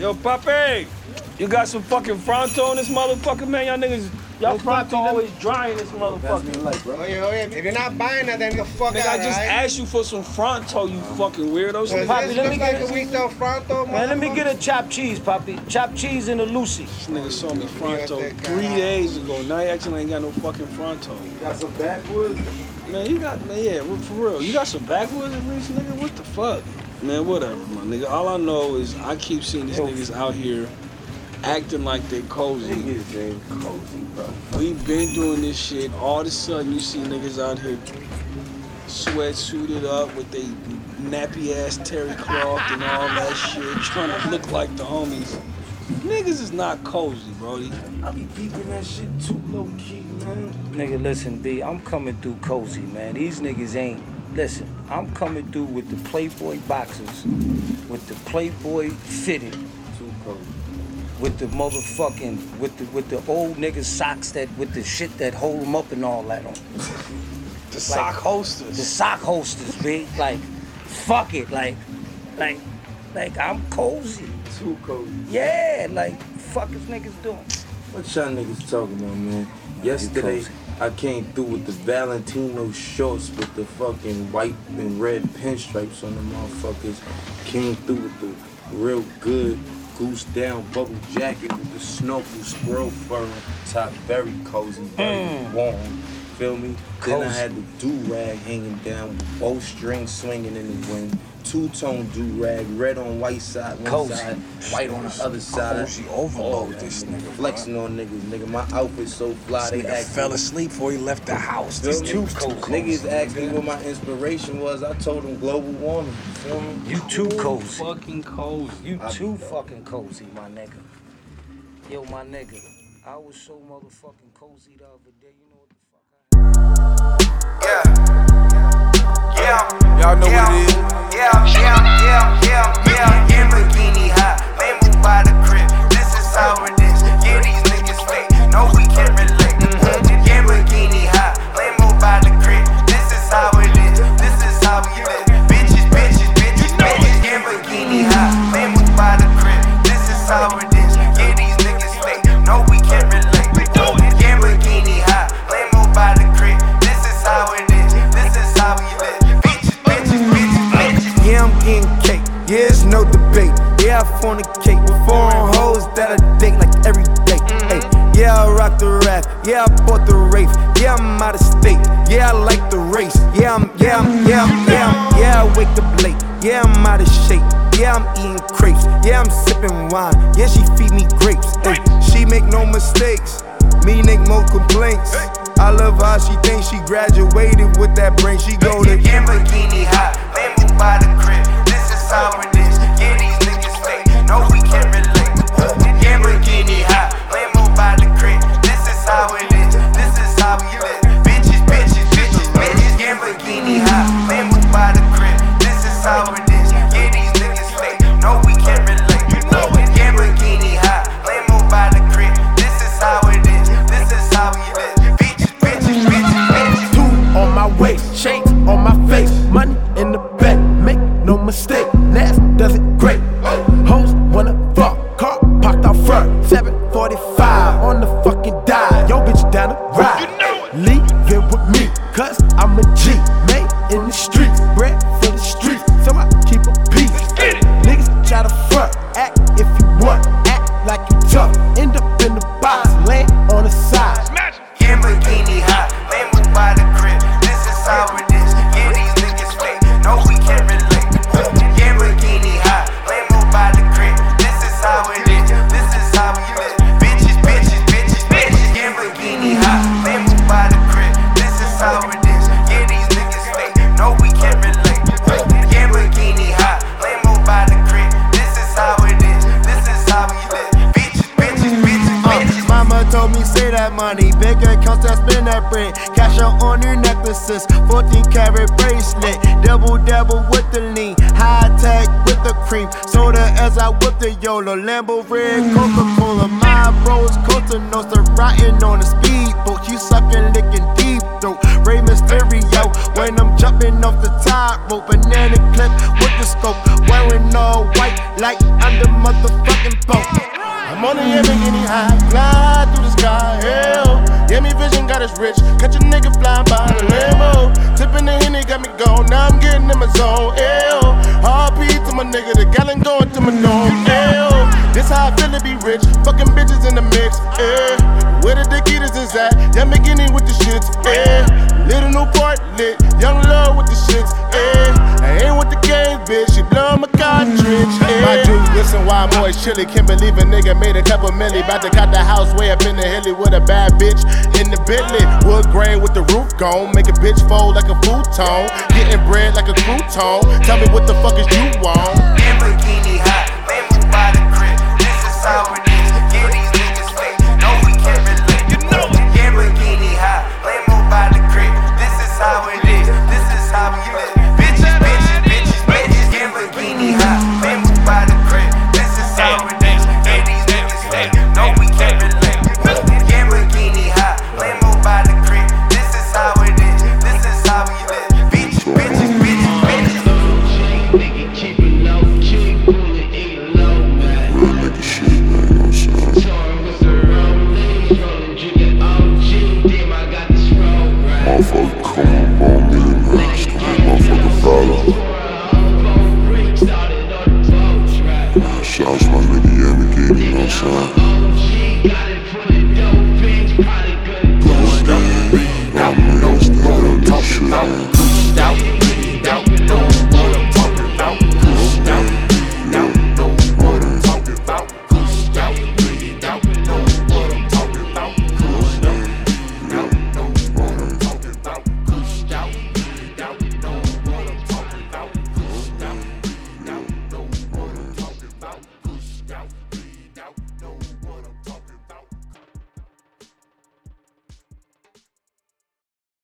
Yo, Papi, you got some fucking Fronto in this motherfucker, man. Y'all niggas, y'all Fronto always drying this motherfucker. Oh, yeah, oh, yeah. If you're not buying that, then the fuck Nigga, out. I just right? asked you for some Fronto, you fucking weirdo. Some Poppy, let me like get a it. weak though Fronto, Man, let me get a chopped cheese, Poppy. Chopped cheese and a Lucy. This nigga saw me Fronto three days ago. Now he actually ain't got no fucking Fronto. Got some backwoods? Man, you got man, yeah, for real. You got some backwoods at least, nigga. What the fuck? Man, whatever, my nigga. All I know is I keep seeing these niggas out here acting like they cozy. Niggas ain't cozy, bro. We've been doing this shit. All of a sudden, you see niggas out here sweat suited up with they nappy ass terry cloth and all that shit, trying to look like the homies. Niggas is not cozy, brody. I be peeping that shit too low key, man. Nigga, listen, B, I'm coming through cozy, man. These niggas ain't. Listen, I'm coming through with the Playboy boxers, with the Playboy fitted, Too cozy. with the motherfucking, with the with the old nigga socks that with the shit that hold them up and all that on. The sock holsters. The sock hosters, B. Like, fuck it, like, like, like I'm cozy. Too cozy. Yeah, like, fuck is niggas doing? What y'all niggas talking about, man? Yesterday, cozy. I came through with the Valentino shorts with the fucking white and red pinstripes on the motherfuckers. Came through with the real good goose down bubble jacket with the snorkel squirrel fur on top. Very cozy, very hmm. warm. Feel me? Then I had the do rag hanging down, bow string swinging in the wind. Two tone do rag, red on white side, one Cozy. side, white on the other side. Cozy overload, Oh, this nigga, Flexing on niggas, nigga. My outfit so fly, they Nigga ask fell asleep before he left the house. This me? too cozy. Niggas asked me what my inspiration was. I told them global warming. You feel me? You too cozy. Fucking cozy. You I- too fucking cozy, my nigga. Yo, my nigga, I was so motherfucking cozy the other day. You know what the fuck I Yeah. Yeah. Y'all know yeah. what it is. Yeah, yeah, yeah, yeah, yeah. Fornicate with foreign hoes that I date like every day. Hey, yeah, I rock the rap. Yeah, I bought the Wraith. Yeah, I'm out of state. Yeah, I like the race. Yeah, I'm, yeah, I'm, yeah, I'm, yeah, I'm, yeah, I wake up late. Yeah, I'm out of shape. Yeah, I'm eating crepes. Yeah, I'm sipping wine. Yeah, she feed me grapes. Hey, she make no mistakes. Me make no complaints. I love how she thinks she graduated with that brain. She go to In bikini hot, move by the crib. This is how it is. Mistake. Nas does it great. Hoes wanna fuck, car parked out front, 745 on the fucking die. Yo, bitch down the ride. Leave it with me, cause I'm a G, made in the street, bread for the street, so I keep a spend. Cash out on your necklaces, 14 karat bracelet, double double with the lean, high tech with the cream, soda as I whip the YOLO, Lambo red, Coca Cola, my bros Costa Nostra, riding on a speedboat, rich, fucking bitches in the mix, yeah. Where the Dickitas is at, yeah, McGinney with the shits, yeah. Little Newport lit, young love with the shits, yeah. I ain't with the game, bitch, she blow my cartridge, yeah. My dude, listen why I'm always chilly, can't believe a nigga made a couple milli. About to cut the house way up in the hilly with a bad bitch in the Bentley. Wood grain with the roof gone, make a bitch fold like a futon. Getting bread like a crouton. Tell me what the fuck is you want? Lamborghini hot, for.